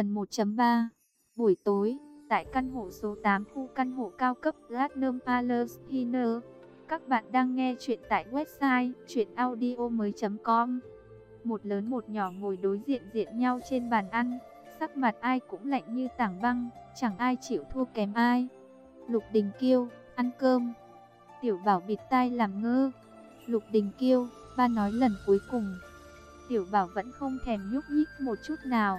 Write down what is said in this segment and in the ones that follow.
Phần 1.3 Buổi tối, tại căn hộ số 8 khu căn hộ cao cấp Platinum Palace Hiner, các bạn đang nghe chuyện tại website chuyenaudio.com Một lớn một nhỏ ngồi đối diện diện nhau trên bàn ăn, sắc mặt ai cũng lạnh như tảng băng, chẳng ai chịu thua kém ai. Lục Đình Kiêu, ăn cơm. Tiểu Bảo bịt tai làm ngơ. Lục Đình Kiêu, ba nói lần cuối cùng. Tiểu Bảo vẫn không thèm nhúc nhích một chút nào.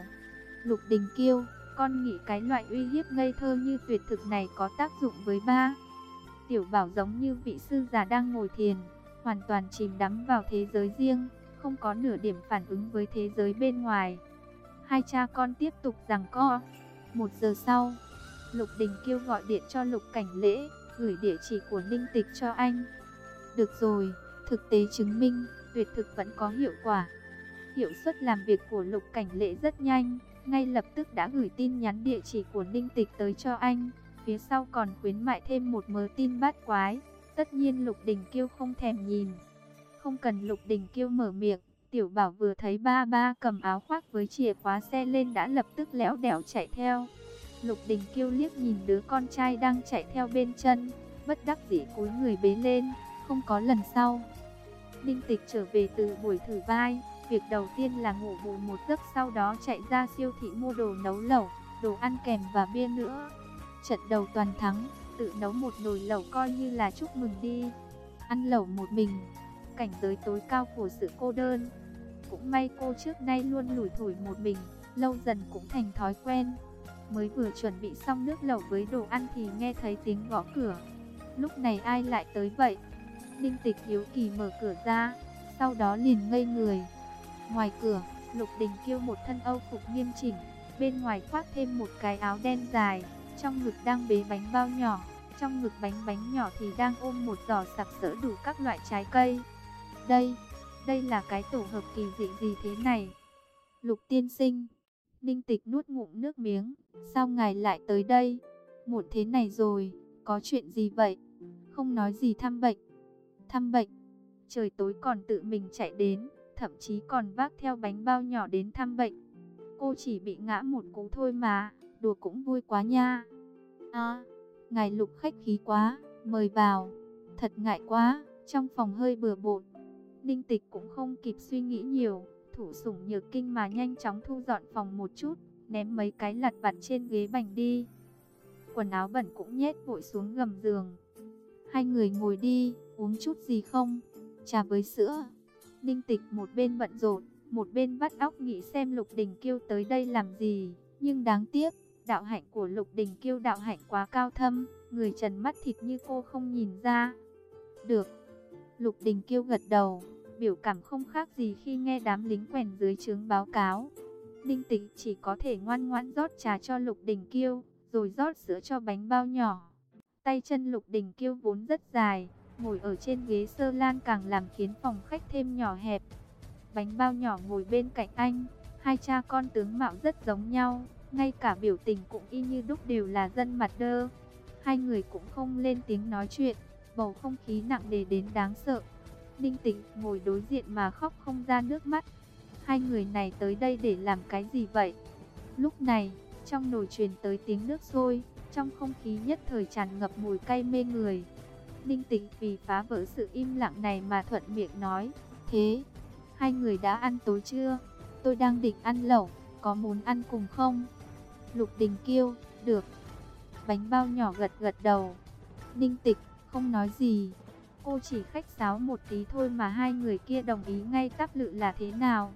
Lục Đình Kiêu, con nghĩ cái loại uy hiếp ngây thơ như tuyệt thực này có tác dụng với ba. Tiểu Bảo giống như vị sư già đang ngồi thiền, hoàn toàn chìm đắm vào thế giới riêng, không có nửa điểm phản ứng với thế giới bên ngoài. Hai cha con tiếp tục giằng co. Một giờ sau, Lục Đình Kiêu gọi điện cho Lục Cảnh Lễ, gửi địa chỉ của Ninh Tịch cho anh. Được rồi, thực tế chứng minh, tuyệt thực vẫn có hiệu quả. Hiệu suất làm việc của Lục Cảnh Lễ rất nhanh, ngay lập tức đã gửi tin nhắn địa chỉ của Ninh Tịch tới cho anh. Phía sau còn khuyến mại thêm một mớ tin bát quái. Tất nhiên Lục Đình Kiêu không thèm nhìn. Không cần Lục Đình Kiêu mở miệng, Tiểu Bảo vừa thấy ba ba cầm áo khoác với chìa khóa xe lên đã lập tức lẽo đẻo chạy theo. Lục Đình Kiêu liếc nhìn đứa con trai đang chạy theo bên chân, bất đắc dĩ cúi người bế lên, không có lần sau. Ninh Tịch trở về từ buổi thử vai, việc đầu tiên là ngủ bù một giấc sau đó chạy ra siêu thị mua đồ nấu lẩu, đồ ăn kèm và bia nữa. Trận đầu toàn thắng, tự nấu một nồi lẩu coi như là chúc mừng đi. Ăn lẩu một mình, cảnh giới tối cao của sự cô đơn. Cũng may cô trước nay luôn lủi thủi một mình, lâu dần cũng thành thói quen. Mới vừa chuẩn bị xong nước lẩu với đồ ăn thì nghe thấy tiếng gõ cửa. Lúc này ai lại tới vậy? Ninh tịch hiếu kỳ mở cửa ra, sau đó liền ngây người. Ngoài cửa, Lục Đình Kiêu một thân âu phục nghiêm chỉnh, bên ngoài khoác thêm một cái áo đen dài, trong ngực đang bế bánh bao nhỏ, trong ngực bánh bánh nhỏ thì đang ôm một giỏ sặc sỡ đủ các loại trái cây. Đây, đây là cái tổ hợp kỳ dị gì thế này? Lục tiên sinh, Ninh Tịch nuốt ngụm nước miếng, sao ngài lại tới đây? Muộn thế này rồi, có chuyện gì vậy? Không nói gì thăm bệnh. Thăm bệnh, trời tối còn tự mình chạy đến thậm chí còn vác theo bánh bao nhỏ đến thăm bệnh. Cô chỉ bị ngã một cú thôi mà, đùa cũng vui quá nha. À, ngài lục khách khí quá, mời vào. Thật ngại quá, trong phòng hơi bừa bộn. Ninh tịch cũng không kịp suy nghĩ nhiều, thủ sủng nhược kinh mà nhanh chóng thu dọn phòng một chút, ném mấy cái lặt vặt trên ghế bành đi. Quần áo bẩn cũng nhét vội xuống gầm giường. Hai người ngồi đi, uống chút gì không? Trà với sữa. Ninh tịch một bên bận rộn, một bên vắt óc nghĩ xem Lục Đình Kiêu tới đây làm gì. Nhưng đáng tiếc, đạo hạnh của Lục Đình Kiêu đạo hạnh quá cao thâm, người trần mắt thịt như cô không nhìn ra. Được. Lục Đình Kiêu gật đầu, biểu cảm không khác gì khi nghe đám lính quèn dưới trướng báo cáo. Ninh tịch chỉ có thể ngoan ngoãn rót trà cho Lục Đình Kiêu, rồi rót sữa cho bánh bao nhỏ. Tay chân Lục Đình Kiêu vốn rất dài, ngồi ở trên ghế sơ lan càng làm khiến phòng khách thêm nhỏ hẹp. Bánh bao nhỏ ngồi bên cạnh anh, hai cha con tướng mạo rất giống nhau, ngay cả biểu tình cũng y như đúc đều là dân mặt đơ. Hai người cũng không lên tiếng nói chuyện, bầu không khí nặng nề đến đáng sợ. Ninh Tĩnh ngồi đối diện mà khóc không ra nước mắt. Hai người này tới đây để làm cái gì vậy? Lúc này, trong nồi truyền tới tiếng nước sôi, trong không khí nhất thời tràn ngập mùi cay mê người. Ninh Tĩnh vì phá vỡ sự im lặng này mà thuận miệng nói, thế, hai người đã ăn tối chưa? Tôi đang định ăn lẩu, có muốn ăn cùng không? Lục Đình kêu, được. Bánh bao nhỏ gật gật đầu. Ninh Tịch không nói gì. Cô chỉ khách sáo một tí thôi mà hai người kia đồng ý ngay tắp lự là thế nào.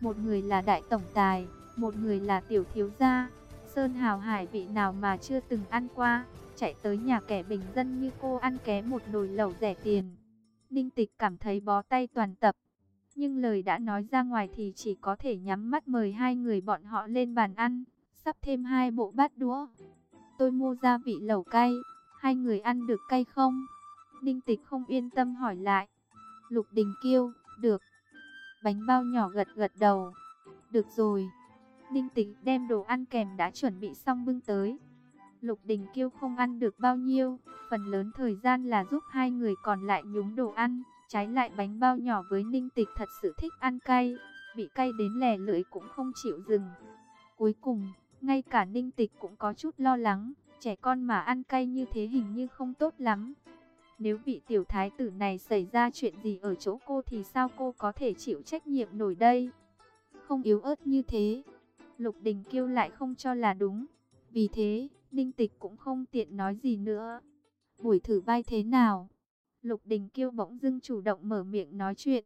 Một người là đại tổng tài, một người là tiểu thiếu gia. Sơn hào hải vị nào mà chưa từng ăn qua chạy tới nhà kẻ bình dân như cô ăn ké một nồi lẩu rẻ tiền. Ninh tịch cảm thấy bó tay toàn tập. Nhưng lời đã nói ra ngoài thì chỉ có thể nhắm mắt mời hai người bọn họ lên bàn ăn, sắp thêm hai bộ bát đũa. Tôi mua gia vị lẩu cay, hai người ăn được cay không? Ninh tịch không yên tâm hỏi lại. Lục đình kêu, được. Bánh bao nhỏ gật gật đầu. Được rồi. Ninh tịch đem đồ ăn kèm đã chuẩn bị xong bưng tới. Lục Đình Kiêu không ăn được bao nhiêu, phần lớn thời gian là giúp hai người còn lại nhúng đồ ăn, trái lại bánh bao nhỏ với Ninh Tịch thật sự thích ăn cay, bị cay đến lè lưỡi cũng không chịu dừng. Cuối cùng, ngay cả ninh tịch cũng có chút lo lắng, trẻ con mà ăn cay như thế hình như không tốt lắm. Nếu vị tiểu thái tử này xảy ra chuyện gì ở chỗ cô thì sao cô có thể chịu trách nhiệm nổi đây? Không yếu ớt như thế. Lục Đình Kiêu lại không cho là đúng. Vì thế, Ninh Tịch cũng không tiện nói gì nữa. Buổi thử vai thế nào? Lục Đình Kiêu bỗng dưng chủ động mở miệng nói chuyện.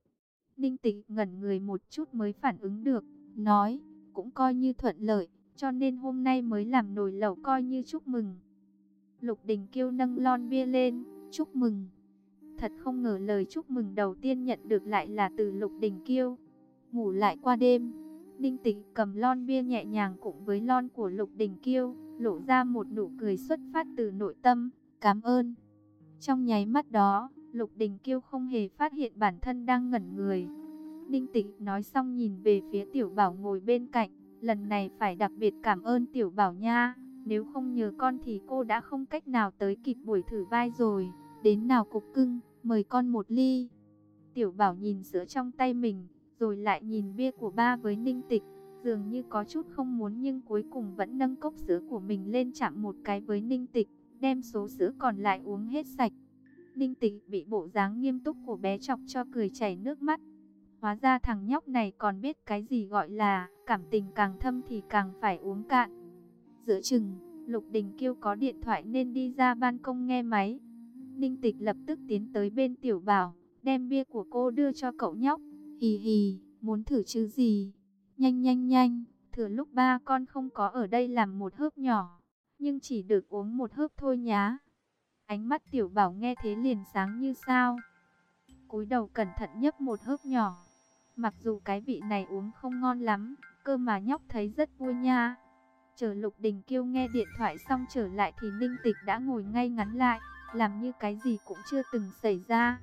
Ninh Tịch ngẩn người một chút mới phản ứng được, nói, cũng coi như thuận lợi, cho nên hôm nay mới làm nồi lẩu coi như chúc mừng. Lục Đình Kiêu nâng lon bia lên, chúc mừng. Thật không ngờ lời chúc mừng đầu tiên nhận được lại là từ Lục Đình Kiêu. Ngủ lại qua đêm, Ninh Tịch cầm lon bia nhẹ nhàng cùng với lon của Lục Đình Kiêu, lộ ra một nụ cười xuất phát từ nội tâm, cảm ơn. Trong nháy mắt đó, Lục Đình Kiêu không hề phát hiện bản thân đang ngẩn người. Ninh Tịch nói xong nhìn về phía Tiểu Bảo ngồi bên cạnh, lần này phải đặc biệt cảm ơn Tiểu Bảo nha, nếu không nhờ con thì cô đã không cách nào tới kịp buổi thử vai rồi. Đến nào cục cưng, mời con một ly. Tiểu Bảo nhìn sữa trong tay mình, rồi lại nhìn bia của ba với Ninh Tịch, dường như có chút không muốn nhưng cuối cùng vẫn nâng cốc sữa của mình lên chạm một cái với Ninh Tịch, đem số sữa còn lại uống hết sạch. Ninh Tịch bị bộ dáng nghiêm túc của bé chọc cho cười chảy nước mắt. Hóa ra thằng nhóc này còn biết cái gì gọi là cảm tình càng thâm thì càng phải uống cạn. Giữa chừng, Lục Đình Kiêu có điện thoại nên đi ra ban công nghe máy. Ninh Tịch lập tức tiến tới bên Tiểu Bảo, đem bia của cô đưa cho cậu nhóc. Hì hì, muốn thử chứ gì? Nhanh nhanh nhanh, thừa lúc ba con không có ở đây làm một hớp nhỏ, nhưng chỉ được uống một hớp thôi nhá. Ánh mắt Tiểu Bảo nghe thế liền sáng như sao. cúi đầu cẩn thận nhấp một hớp nhỏ. Mặc dù cái vị này uống không ngon lắm, cơ mà nhóc thấy rất vui nha. Chờ Lục Đình Kiêu nghe điện thoại xong trở lại thì Ninh Tịch đã ngồi ngay ngắn lại, làm như cái gì cũng chưa từng xảy ra.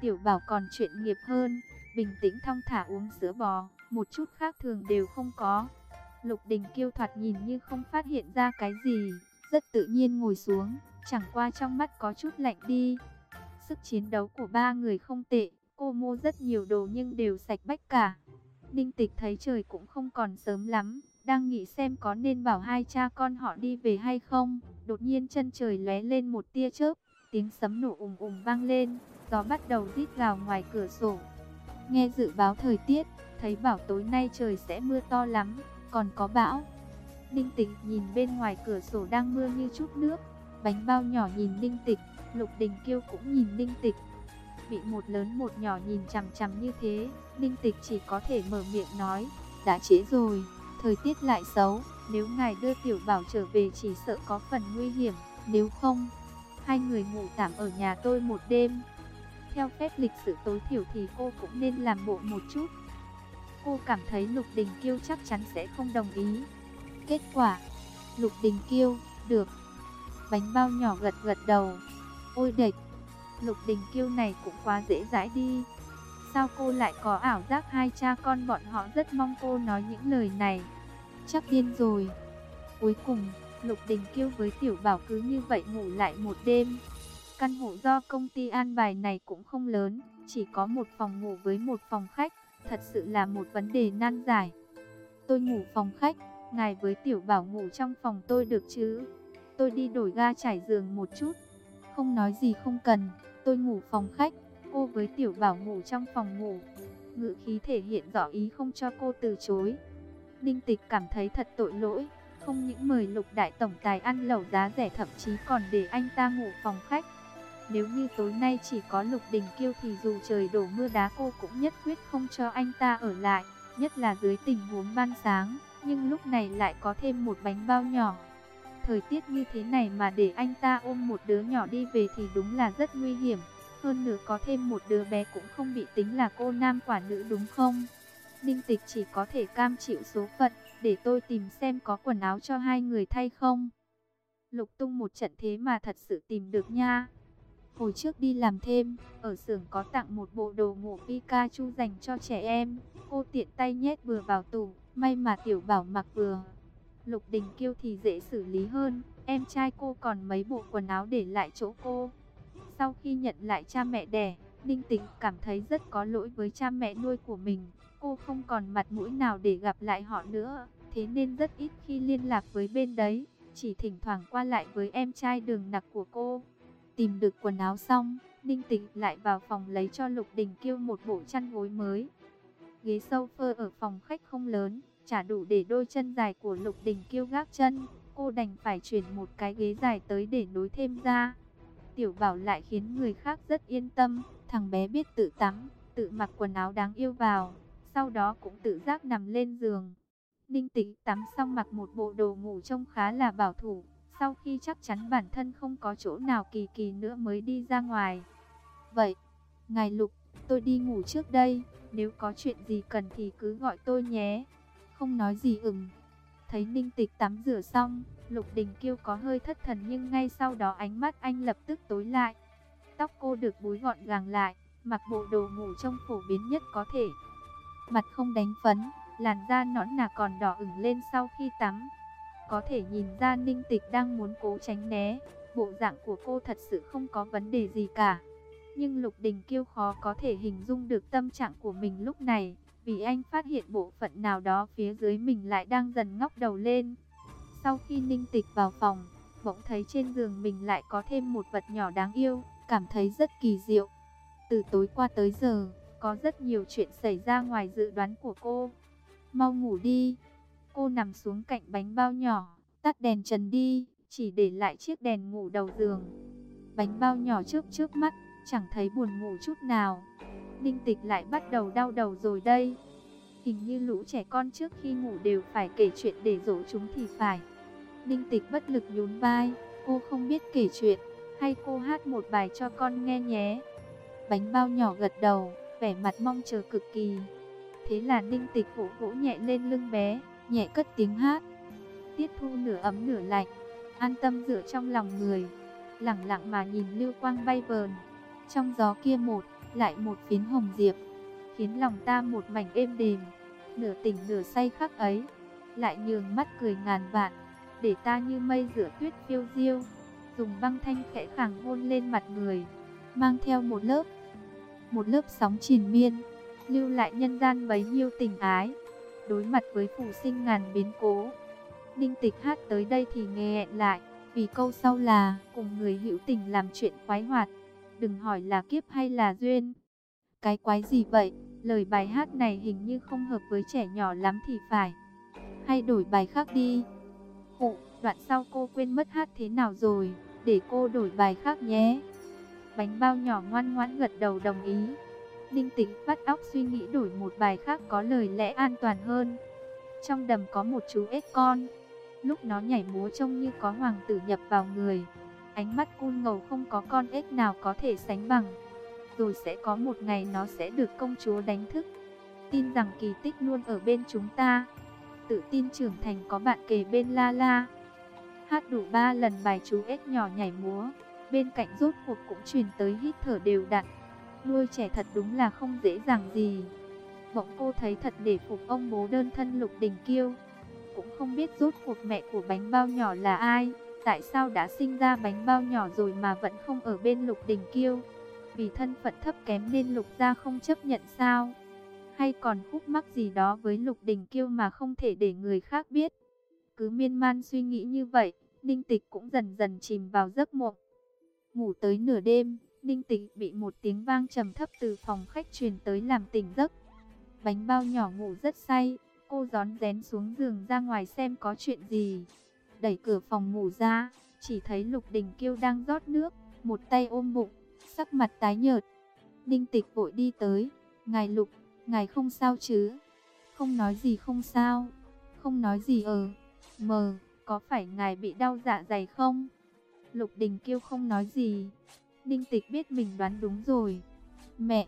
Tiểu Bảo còn chuyện nghiệp hơn, bình tĩnh thong thả uống sữa bò, một chút khác thường đều không có. Lục Đình Kiêu thoạt nhìn như không phát hiện ra cái gì, rất tự nhiên ngồi xuống, chẳng qua trong mắt có chút lạnh đi. Sức chiến đấu của ba người không tệ, cô mua rất nhiều đồ nhưng đều sạch bách cả. Ninh Tịch thấy trời cũng không còn sớm lắm, đang nghĩ xem có nên bảo hai cha con họ đi về hay không. Đột nhiên chân trời lóe lên một tia chớp, tiếng sấm nổ ùng ùng vang lên, gió bắt đầu rít gào ngoài cửa sổ. Nghe dự báo thời tiết, thấy bảo tối nay trời sẽ mưa to lắm, còn có bão. Ninh Tịch nhìn bên ngoài cửa sổ đang mưa như chút nước, bánh bao nhỏ nhìn Ninh Tịch, Lục Đình Kiêu cũng nhìn Ninh Tịch. Bị một lớn một nhỏ nhìn chằm chằm như thế, Ninh Tịch chỉ có thể mở miệng nói, đã trễ rồi, thời tiết lại xấu, nếu ngài đưa tiểu bảo trở về chỉ sợ có phần nguy hiểm, nếu không, hai người ngủ tạm ở nhà tôi một đêm. Theo phép lịch sự tối thiểu thì cô cũng nên làm bộ một chút. Cô cảm thấy Lục Đình Kiêu chắc chắn sẽ không đồng ý. Kết quả, Lục Đình Kiêu, được. Bánh bao nhỏ gật gật đầu. Ôi đệch, Lục Đình Kiêu này cũng quá dễ dãi đi. Sao cô lại có ảo giác hai cha con bọn họ rất mong cô nói những lời này? Chắc điên rồi. Cuối cùng, Lục Đình Kiêu với Tiểu Bảo cứ như vậy ngủ lại một đêm. Căn hộ do công ty an bài này cũng không lớn, chỉ có một phòng ngủ với một phòng khách, thật sự là một vấn đề nan giải. Tôi ngủ phòng khách, ngài với Tiểu Bảo ngủ trong phòng tôi được chứ? Tôi đi đổi ga trải giường một chút. Không nói gì không cần, tôi ngủ phòng khách, cô với Tiểu Bảo ngủ trong phòng ngủ. Ngự khí thể hiện rõ ý không cho cô từ chối. Ninh Tịch cảm thấy thật tội lỗi, không những mời Lục Đại Tổng Tài ăn lẩu giá rẻ thậm chí còn để anh ta ngủ phòng khách. Nếu như tối nay chỉ có Lục Đình Kiêu thì dù trời đổ mưa đá cô cũng nhất quyết không cho anh ta ở lại, nhất là dưới tình huống ban sáng, nhưng lúc này lại có thêm một bánh bao nhỏ. Thời tiết như thế này mà để anh ta ôm một đứa nhỏ đi về thì đúng là rất nguy hiểm. Hơn nữa có thêm một đứa bé cũng không bị tính là cô nam quả nữ đúng không? Ninh tịch chỉ có thể cam chịu số phận, để tôi tìm xem có quần áo cho hai người thay không. Lục tung một trận thế mà thật sự tìm được nha. Hồi trước đi làm thêm, ở xưởng có tặng một bộ đồ ngủ Pikachu dành cho trẻ em. Cô tiện tay nhét vừa vào tủ, may mà tiểu bảo mặc vừa. Lục Đình Kiêu thì dễ xử lý hơn, em trai cô còn mấy bộ quần áo để lại chỗ cô. Sau khi nhận lại cha mẹ đẻ, Ninh Tĩnh cảm thấy rất có lỗi với cha mẹ nuôi của mình. Cô không còn mặt mũi nào để gặp lại họ nữa. thế nên rất ít khi liên lạc với bên đấy, chỉ thỉnh thoảng qua lại với em trai đường nặc của cô. Tìm được quần áo xong, Ninh Tịch lại vào phòng lấy cho Lục Đình Kiêu một bộ chăn gối mới. Ghế sofa ở phòng khách không lớn, chả đủ để đôi chân dài của Lục Đình Kiêu gác chân. Cô đành phải chuyển một cái ghế dài tới để nối thêm ra. Tiểu bảo lại khiến người khác rất yên tâm. Thằng bé biết tự tắm, tự mặc quần áo đáng yêu vào. Sau đó cũng tự giác nằm lên giường. Ninh tịch tắm xong mặc một bộ đồ ngủ trông khá là bảo thủ. Sau khi chắc chắn bản thân không có chỗ nào kỳ kỳ nữa mới đi ra ngoài. Vậy, ngài Lục, tôi đi ngủ trước đây. Nếu có chuyện gì cần thì cứ gọi tôi nhé. Không nói gì ừm. Thấy Ninh Tịch tắm rửa xong, Lục Đình Kiêu có hơi thất thần nhưng ngay sau đó ánh mắt anh lập tức tối lại. Tóc cô được búi gọn gàng lại, mặc bộ đồ ngủ trông phổ biến nhất có thể. Mặt không đánh phấn, làn da nõn nà còn đỏ ửng lên sau khi tắm. Có thể nhìn ra Ninh Tịch đang muốn cố tránh né, bộ dạng của cô thật sự không có vấn đề gì cả. Nhưng Lục Đình Kiêu khó có thể hình dung được tâm trạng của mình lúc này vì anh phát hiện bộ phận nào đó phía dưới mình lại đang dần ngóc đầu lên. Sau khi ninh tịch vào phòng, bỗng thấy trên giường mình lại có thêm một vật nhỏ đáng yêu, cảm thấy rất kỳ diệu. Từ tối qua tới giờ, có rất nhiều chuyện xảy ra ngoài dự đoán của cô. Mau ngủ đi. Cô nằm xuống cạnh bánh bao nhỏ, tắt đèn trần đi, chỉ để lại chiếc đèn ngủ đầu giường. Bánh bao nhỏ trước trước mắt, chẳng thấy buồn ngủ chút nào. Ninh Tịch lại bắt đầu đau đầu rồi đây. Hình như lũ trẻ con trước khi ngủ đều phải kể chuyện để dỗ chúng thì phải. Ninh Tịch bất lực nhún vai, cô không biết kể chuyện, hay cô hát một bài cho con nghe nhé. Bánh bao nhỏ gật đầu, vẻ mặt mong chờ cực kỳ. Thế là Ninh Tịch vỗ vỗ nhẹ lên lưng bé, nhẹ cất tiếng hát. Tiết thu nửa ấm nửa lạnh, an tâm dựa trong lòng người, lặng lặng mà nhìn lưu quang bay vờn. Trong gió kia một, lại một phiến hồng diệp, khiến lòng ta một mảnh êm đềm, nửa tỉnh nửa say khắc ấy, lại nhường mắt cười ngàn vạn, để ta như mây giữa tuyết phiêu diêu, dùng băng thanh khẽ khàng hôn lên mặt người, mang theo một lớp, một lớp sóng triền miên, lưu lại nhân gian bấy nhiêu tình ái, đối mặt với phù sinh ngàn biến cố. Ninh tịch hát tới đây thì nghe lại, vì câu sau là cùng người hữu tình làm chuyện khoái hoạt đừng hỏi là kiếp hay là duyên. Cái quái gì vậy, lời bài hát này hình như không hợp với trẻ nhỏ lắm thì phải. Hay đổi bài khác đi. Khụ, đoạn sau cô quên mất hát thế nào rồi, để cô đổi bài khác nhé. Bánh bao nhỏ ngoan ngoãn gật đầu đồng ý. Ninh tĩnh, bắt óc suy nghĩ đổi một bài khác có lời lẽ an toàn hơn. Trong đầm có một chú ếch con. Lúc nó nhảy múa trông như có hoàng tử nhập vào người. Ánh mắt cun ngầu không có con ếch nào có thể sánh bằng. Rồi sẽ có một ngày nó sẽ được công chúa đánh thức. Tin rằng kỳ tích luôn ở bên chúng ta. Tự tin trưởng thành có bạn kề bên La La. Hát đủ ba lần bài chú ếch nhỏ nhảy múa. Bên cạnh rốt cuộc cũng truyền tới hít thở đều đặn. Nuôi trẻ thật đúng là không dễ dàng gì. Bỗng cô thấy thật để phục ông bố đơn thân Lục Đình Kiêu. Cũng không biết rốt cuộc mẹ của bánh bao nhỏ là ai. Tại sao đã sinh ra bánh bao nhỏ rồi mà vẫn không ở bên Lục Đình Kiêu? Vì thân phận thấp kém nên Lục gia không chấp nhận sao? Hay còn khúc mắc gì đó với Lục Đình Kiêu mà không thể để người khác biết? Cứ miên man suy nghĩ như vậy, Ninh Tịch cũng dần dần chìm vào giấc mộng. Ngủ tới nửa đêm, Ninh Tịch bị một tiếng vang trầm thấp từ phòng khách truyền tới làm tỉnh giấc. Bánh bao nhỏ ngủ rất say, cô gión rén xuống giường ra ngoài xem có chuyện gì đẩy cửa phòng ngủ ra, chỉ thấy Lục Đình Kiêu đang rót nước, một tay ôm bụng, sắc mặt tái nhợt. Ninh Tịch vội đi tới, "Ngài Lục, ngài không sao chứ?" "Không nói gì không sao." "Không nói gì ờ?" "Mờ, có phải ngài bị đau dạ dày không?" Lục Đình Kiêu không nói gì. Ninh Tịch biết mình đoán đúng rồi. "Mẹ,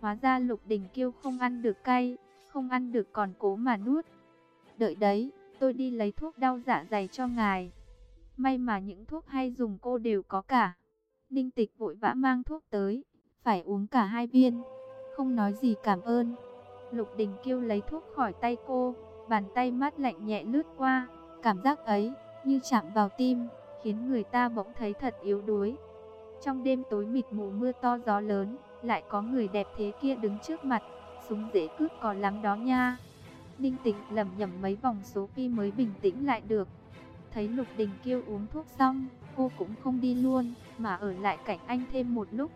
hóa ra Lục Đình Kiêu không ăn được cay, không ăn được còn cố mà nuốt." "Đợi đấy." tôi đi lấy thuốc đau dạ dày cho ngài. May mà những thuốc hay dùng cô đều có cả. Ninh tịch vội vã mang thuốc tới, phải uống cả hai viên. Không nói gì cảm ơn. Lục Đình Kiêu lấy thuốc khỏi tay cô, bàn tay mát lạnh nhẹ lướt qua. Cảm giác ấy, như chạm vào tim, khiến người ta bỗng thấy thật yếu đuối. Trong đêm tối mịt mù mưa to gió lớn, lại có người đẹp thế kia đứng trước mặt, súng dễ cướp có lắm đó nha. Ninh tĩnh lầm nhầm mấy vòng số pi mới bình tĩnh lại được. Thấy Lục Đình kêu uống thuốc xong, cô cũng không đi luôn, mà ở lại cạnh anh thêm một lúc.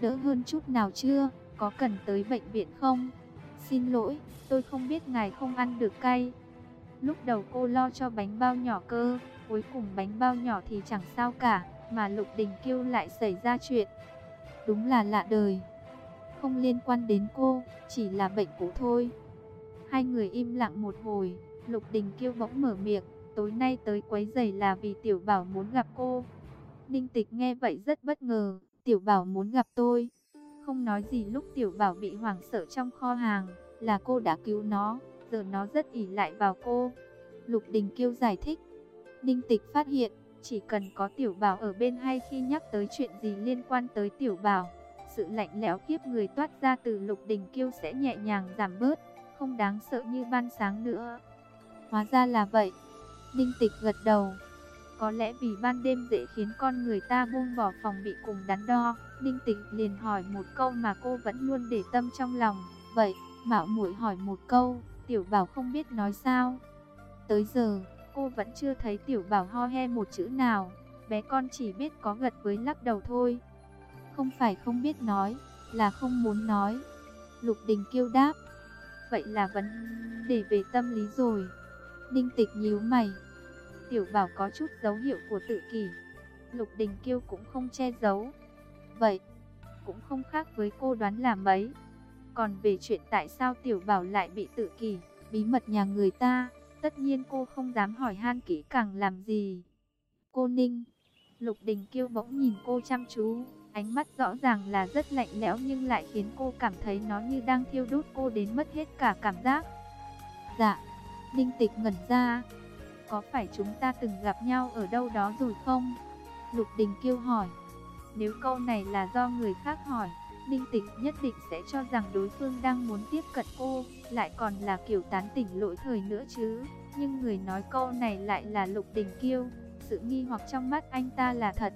Đỡ hơn chút nào chưa, có cần tới bệnh viện không? Xin lỗi, tôi không biết ngài không ăn được cay. Lúc đầu cô lo cho bánh bao nhỏ cơ, cuối cùng bánh bao nhỏ thì chẳng sao cả, mà Lục Đình Kiêu lại xảy ra chuyện. Đúng là lạ đời. Không liên quan đến cô, chỉ là bệnh cũ thôi. Hai người im lặng một hồi, Lục Đình Kiêu bỗng mở miệng, tối nay tới quấy giày là vì Tiểu Bảo muốn gặp cô. Ninh Tịch nghe vậy rất bất ngờ, Tiểu Bảo muốn gặp tôi. Không nói gì lúc Tiểu Bảo bị hoảng sợ trong kho hàng, là cô đã cứu nó, giờ nó rất ỉ lại vào cô. Lục Đình Kiêu giải thích. Ninh Tịch phát hiện, chỉ cần có Tiểu Bảo ở bên hay khi nhắc tới chuyện gì liên quan tới Tiểu Bảo, sự lạnh lẽo khiếp người toát ra từ Lục Đình Kiêu sẽ nhẹ nhàng giảm bớt, không đáng sợ như ban sáng nữa. Hóa ra là vậy. Ninh Tịch gật đầu. Có lẽ vì ban đêm dễ khiến con người ta buông bỏ phòng bị cùng đắn đo, Ninh Tịch liền hỏi một câu mà cô vẫn luôn để tâm trong lòng. Vậy, Mạo muội hỏi một câu, Tiểu Bảo không biết nói sao? Tới giờ, cô vẫn chưa thấy Tiểu Bảo ho he một chữ nào, bé con chỉ biết có gật với lắc đầu thôi. Không phải không biết nói, là không muốn nói. Lục Đình kêu đáp. Vậy là vấn đề về tâm lý rồi. Ninh Tịch nhíu mày. Tiểu Bảo có chút dấu hiệu của tự kỷ. Lục Đình kêu cũng không che giấu. Vậy, cũng không khác với cô đoán là mấy. Còn về chuyện tại sao Tiểu Bảo lại bị tự kỷ, bí mật nhà người ta, tất nhiên cô không dám hỏi han kỹ càng làm gì. Cô Ninh, Lục Đình Kiêu bỗng nhìn cô chăm chú, ánh mắt rõ ràng là rất lạnh lẽo nhưng lại khiến cô cảm thấy nó như đang thiêu đốt cô đến mất hết cả cảm giác. Dạ, Ninh Tịch ngẩn ra, có phải chúng ta từng gặp nhau ở đâu đó rồi không? Lục Đình Kiêu hỏi, nếu câu này là do người khác hỏi, Ninh Tịch nhất định sẽ cho rằng đối phương đang muốn tiếp cận cô, lại còn là kiểu tán tỉnh lỗi thời nữa chứ. Nhưng người nói câu này lại là Lục Đình Kiêu, sự nghi hoặc trong mắt anh ta là thật.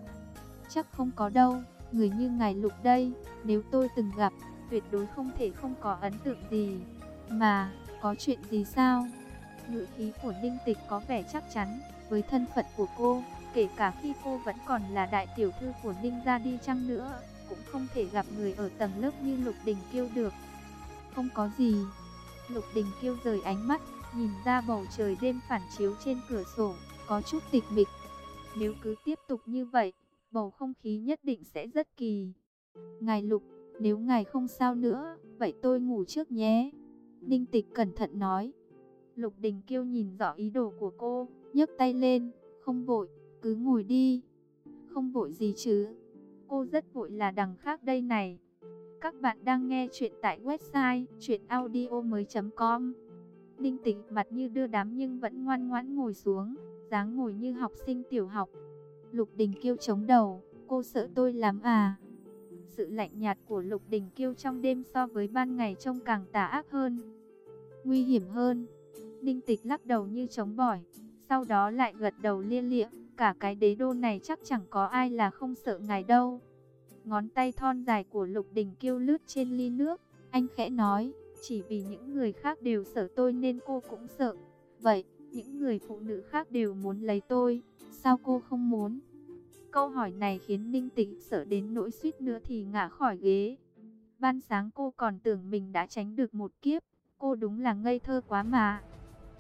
Chắc không có đâu, người như ngài Lục đây, nếu tôi từng gặp, tuyệt đối không thể không có ấn tượng gì. Mà, có chuyện gì sao? Ngữ khí của Ninh Tịch có vẻ chắc chắn, với thân phận của cô, kể cả khi cô vẫn còn là đại tiểu thư của Ninh gia đi chăng nữa không thể gặp người ở tầng lớp như Lục Đình Kiêu được. Không có gì. Lục Đình Kiêu rời ánh mắt, nhìn ra bầu trời đêm phản chiếu trên cửa sổ, có chút tịch mịch. Nếu cứ tiếp tục như vậy, bầu không khí nhất định sẽ rất kỳ. Ngài Lục, nếu ngài không sao nữa, vậy tôi ngủ trước nhé. Ninh Tịch cẩn thận nói. Lục Đình Kiêu nhìn rõ ý đồ của cô, nhấc tay lên, không vội, cứ ngồi đi. Không vội gì chứ, Cô rất vội là đằng khác đây này. Các bạn đang nghe chuyện tại website chuyenaudio.com Ninh tịch mặt như đưa đám nhưng vẫn ngoan ngoãn ngồi xuống, dáng ngồi như học sinh tiểu học. Lục Đình Kiêu chống đầu, cô sợ tôi lắm à? Sự lạnh nhạt của Lục Đình Kiêu trong đêm so với ban ngày trông càng tà ác hơn, nguy hiểm hơn. Ninh Tịch lắc đầu như chống bỏi, sau đó lại gật đầu lia lịa cả cái đế đô này chắc chẳng có ai là không sợ ngài đâu. Ngón tay thon dài của Lục Đình kêu lướt trên ly nước, anh khẽ nói, chỉ vì những người khác đều sợ tôi nên cô cũng sợ. Vậy, những người phụ nữ khác đều muốn lấy tôi, sao cô không muốn? Câu hỏi này khiến Ninh Tịch sợ đến nỗi suýt nữa thì ngã khỏi ghế. Ban sáng cô còn tưởng mình đã tránh được một kiếp, cô đúng là ngây thơ quá mà.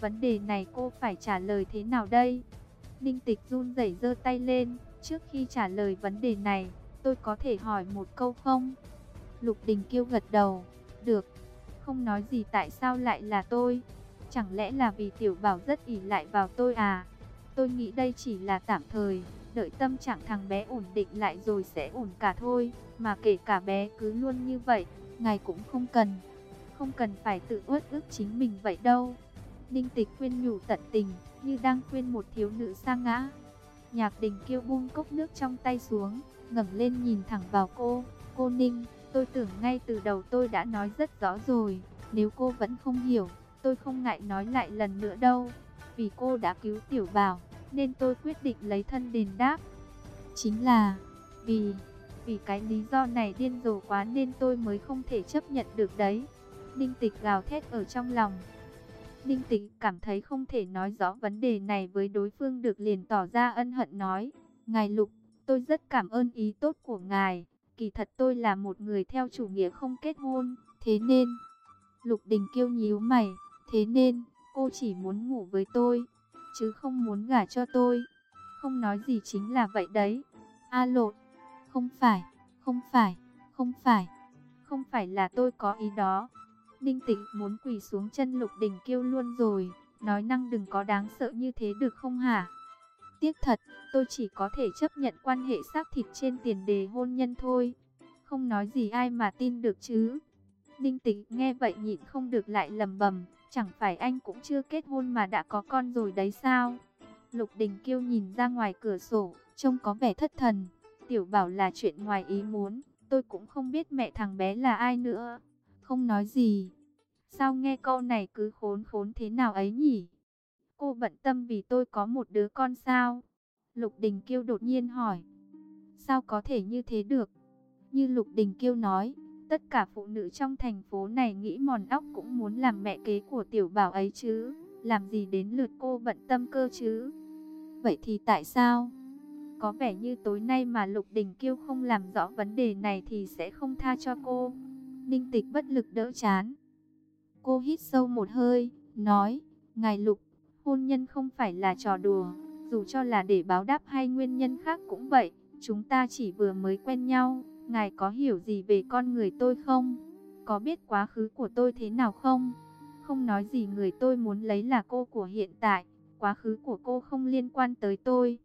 Vấn đề này cô phải trả lời thế nào đây? Ninh tịch run rẩy giơ tay lên, trước khi trả lời vấn đề này, tôi có thể hỏi một câu không? Lục Đình Kiêu gật đầu, được, không nói gì tại sao lại là tôi, chẳng lẽ là vì tiểu bảo rất ỉ lại vào tôi à? Tôi nghĩ đây chỉ là tạm thời, đợi tâm trạng thằng bé ổn định lại rồi sẽ ổn cả thôi, mà kể cả bé cứ luôn như vậy, ngài cũng không cần, không cần phải tự uất ức chính mình vậy đâu. Ninh tịch khuyên nhủ tận tình, như đang khuyên một thiếu nữ sa ngã. Nhạc đình kêu buông cốc nước trong tay xuống, ngẩng lên nhìn thẳng vào cô. Cô Ninh, tôi tưởng ngay từ đầu tôi đã nói rất rõ rồi. Nếu cô vẫn không hiểu, tôi không ngại nói lại lần nữa đâu. Vì cô đã cứu tiểu bảo, nên tôi quyết định lấy thân đền đáp. Chính là vì, vì cái lý do này điên rồ quá nên tôi mới không thể chấp nhận được đấy. Ninh tịch gào thét ở trong lòng. Ninh Tịch cảm thấy không thể nói rõ vấn đề này với đối phương được liền tỏ ra ân hận nói. Ngài Lục, tôi rất cảm ơn ý tốt của ngài. Kỳ thật tôi là một người theo chủ nghĩa không kết hôn, thế nên... Lục Đình kêu nhíu mày, thế nên cô chỉ muốn ngủ với tôi, chứ không muốn gả cho tôi. Không nói gì chính là vậy đấy. A lột, không phải, không phải, không phải, không phải là tôi có ý đó. Ninh Tịch muốn quỳ xuống chân Lục Đình kêu luôn rồi, nói năng đừng có đáng sợ như thế được không hả? Tiếc thật, tôi chỉ có thể chấp nhận quan hệ xác thịt trên tiền đề hôn nhân thôi. Không nói gì ai mà tin được chứ. Ninh Tịch nghe vậy nhịn không được lại lầm bầm, chẳng phải anh cũng chưa kết hôn mà đã có con rồi đấy sao? Lục Đình Kiêu nhìn ra ngoài cửa sổ, trông có vẻ thất thần. Tiểu bảo là chuyện ngoài ý muốn, tôi cũng không biết mẹ thằng bé là ai nữa. Không nói gì. Sao nghe câu này cứ khốn khốn thế nào ấy nhỉ? Cô bận tâm vì tôi có một đứa con sao? Lục Đình Kiêu đột nhiên hỏi. Sao có thể như thế được? Như Lục Đình Kiêu nói, tất cả phụ nữ trong thành phố này nghĩ mòn óc cũng muốn làm mẹ kế của tiểu bảo ấy chứ. Làm gì đến lượt cô bận tâm cơ chứ? Vậy thì tại sao? Có vẻ như tối nay mà Lục Đình Kiêu không làm rõ vấn đề này thì sẽ không tha cho cô. Ninh tịch bất lực đỡ chán. Cô hít sâu một hơi, nói, Ngài Lục, hôn nhân không phải là trò đùa, dù cho là để báo đáp hay nguyên nhân khác cũng vậy, chúng ta chỉ vừa mới quen nhau, Ngài có hiểu gì về con người tôi không? Có biết quá khứ của tôi thế nào không? Không nói gì người tôi muốn lấy là cô của hiện tại, quá khứ của cô không liên quan tới tôi.